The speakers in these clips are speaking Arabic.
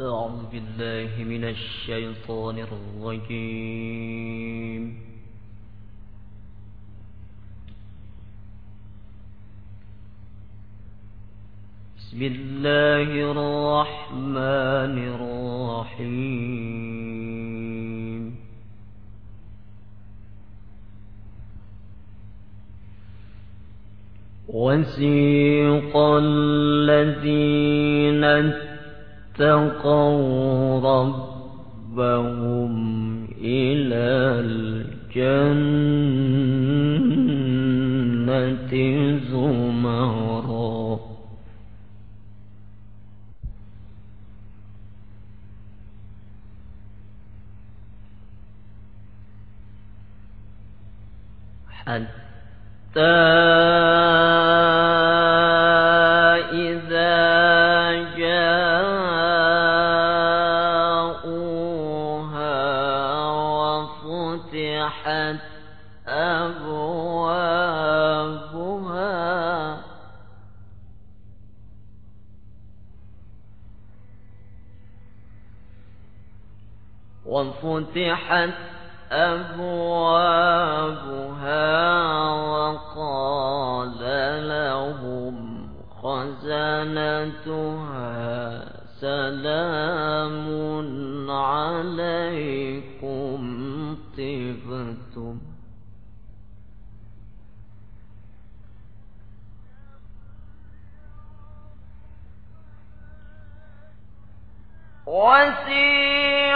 أعوذ بالله من الشيطان الرجيم. بسم الله الرحمن الرحيم. وسيق الذين اتقوا ربهم إلى الجنة زمرا. حتى وفتحت أبوابها وقال لهم خزنتها سلام عليكم طبتم.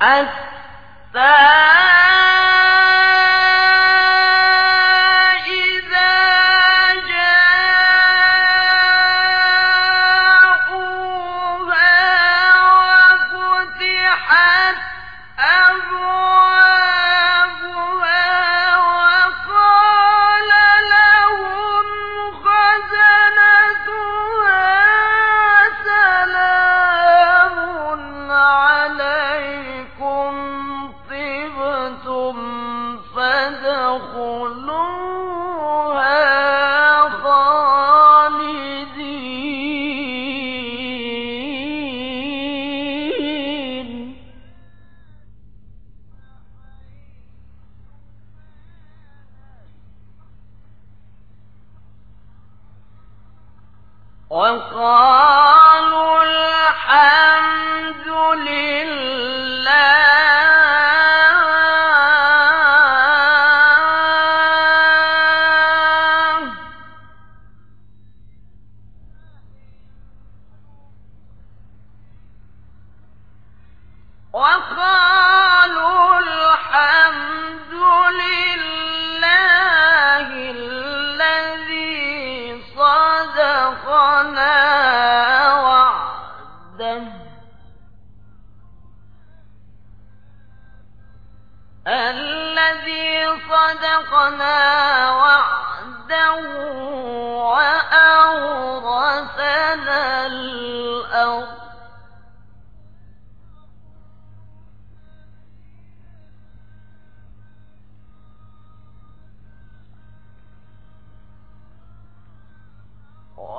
حتى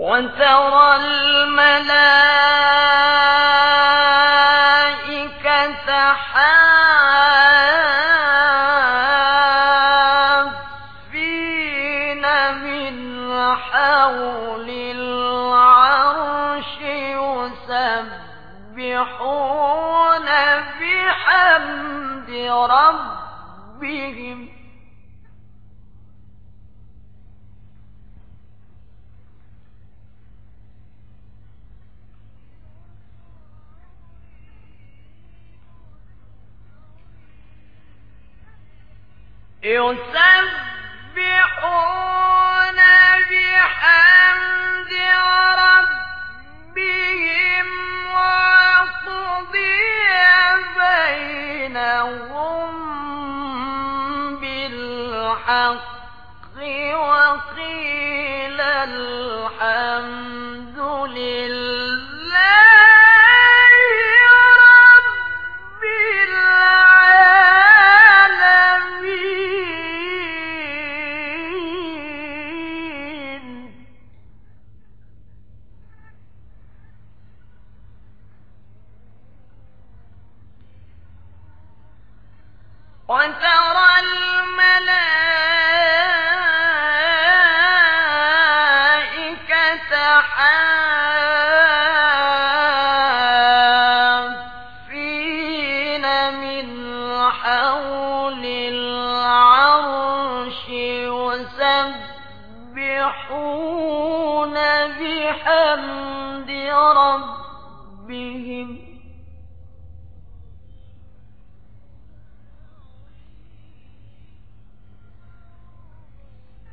وترى الملائكة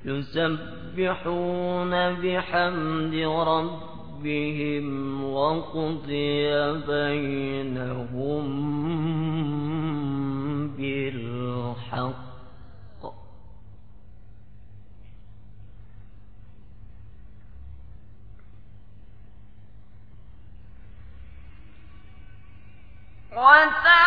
يسبحون بحمد ربهم وقضي بينهم بالحق. وترى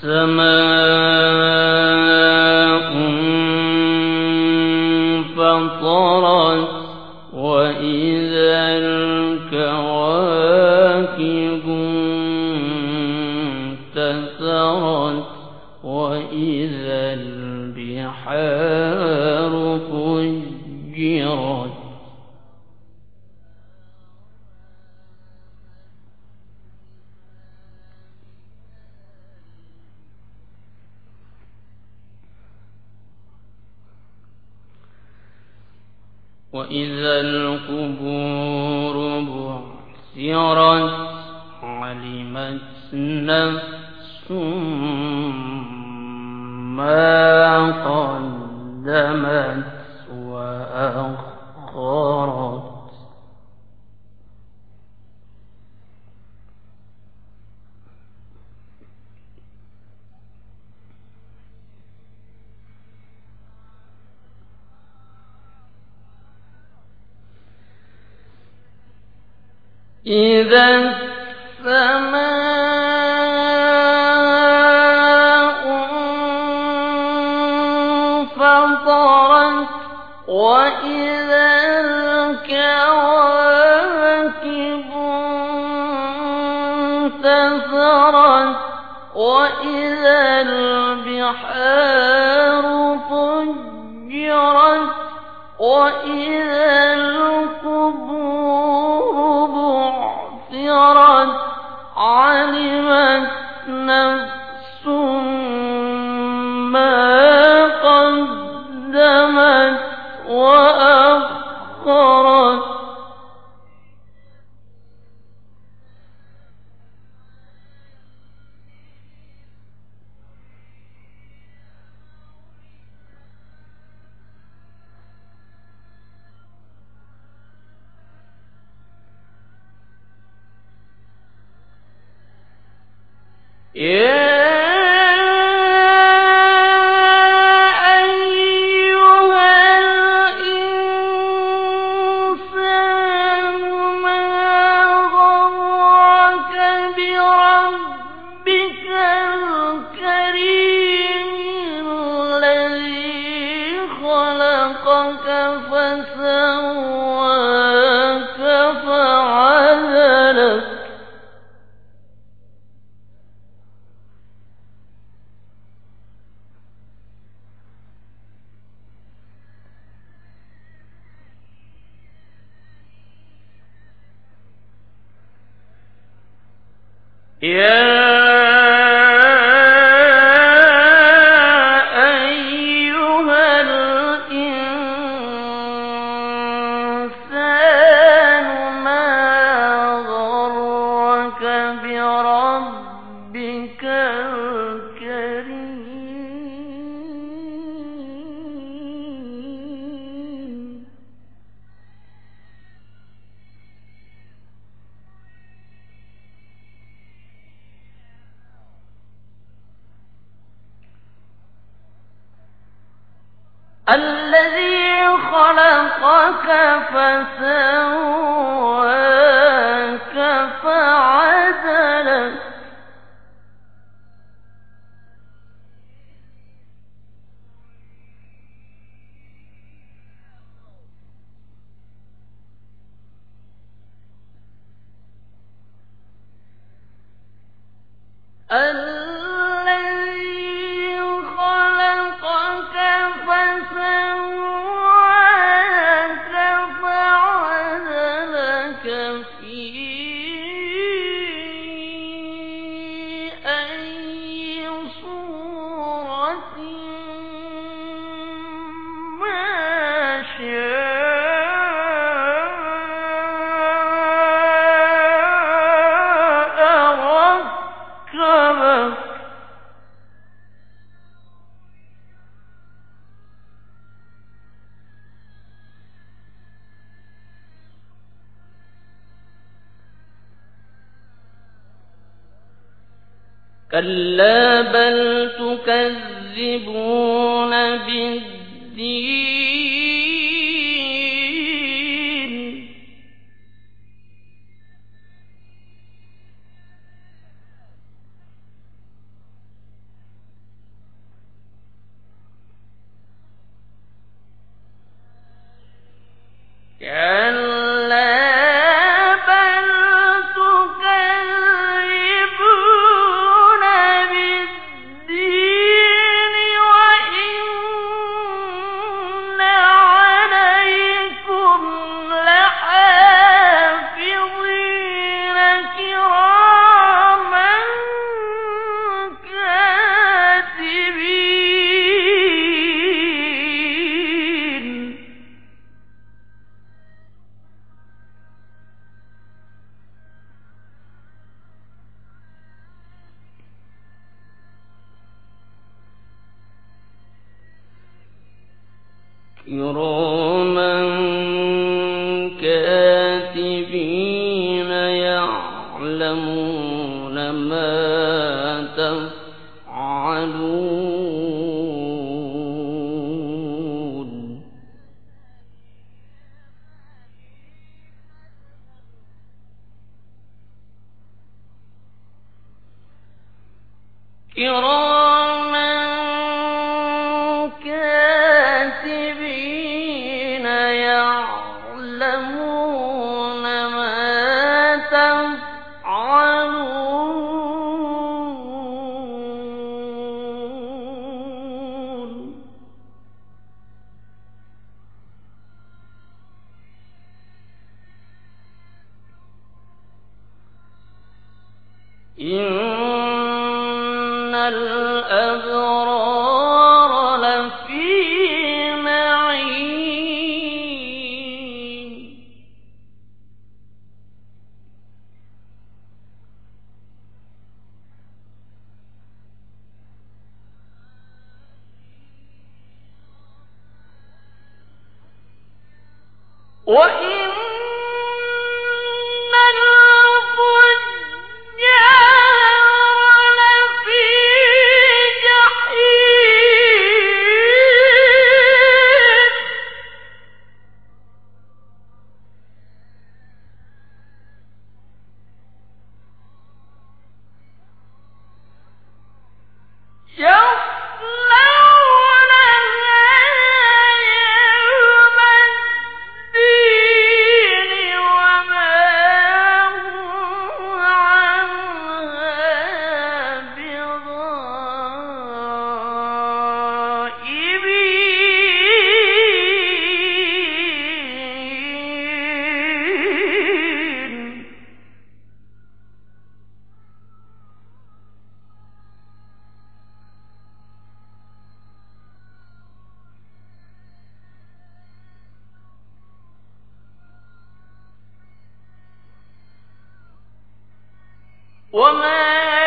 人们 وإذا القبور بعثرت علمت نفس ما قدمت وأخرت إذا السماء انفطرت وإذا الكواكب انتثرت وإذا البحار فجرت وإذا ஏ 耶！الذي خلقك فسواك كلا بل تكذبون بالدين كلا كراما إن الأبرار وما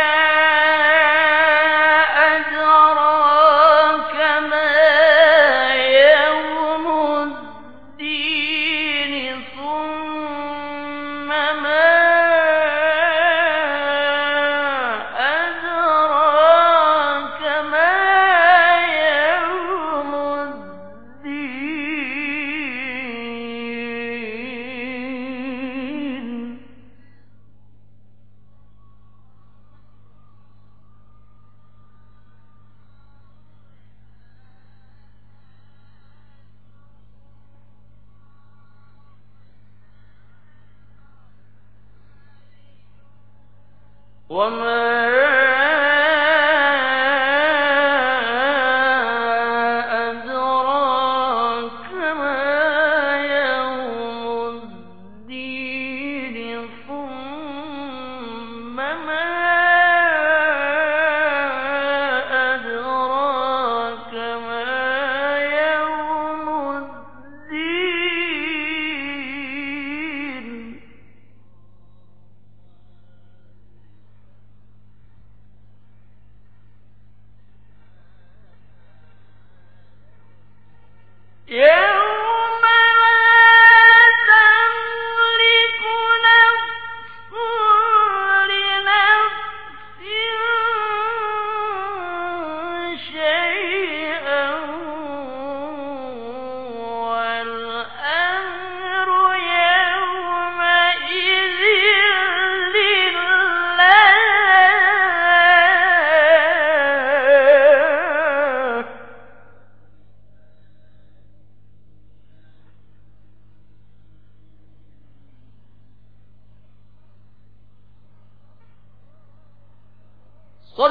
وما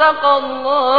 صدق الله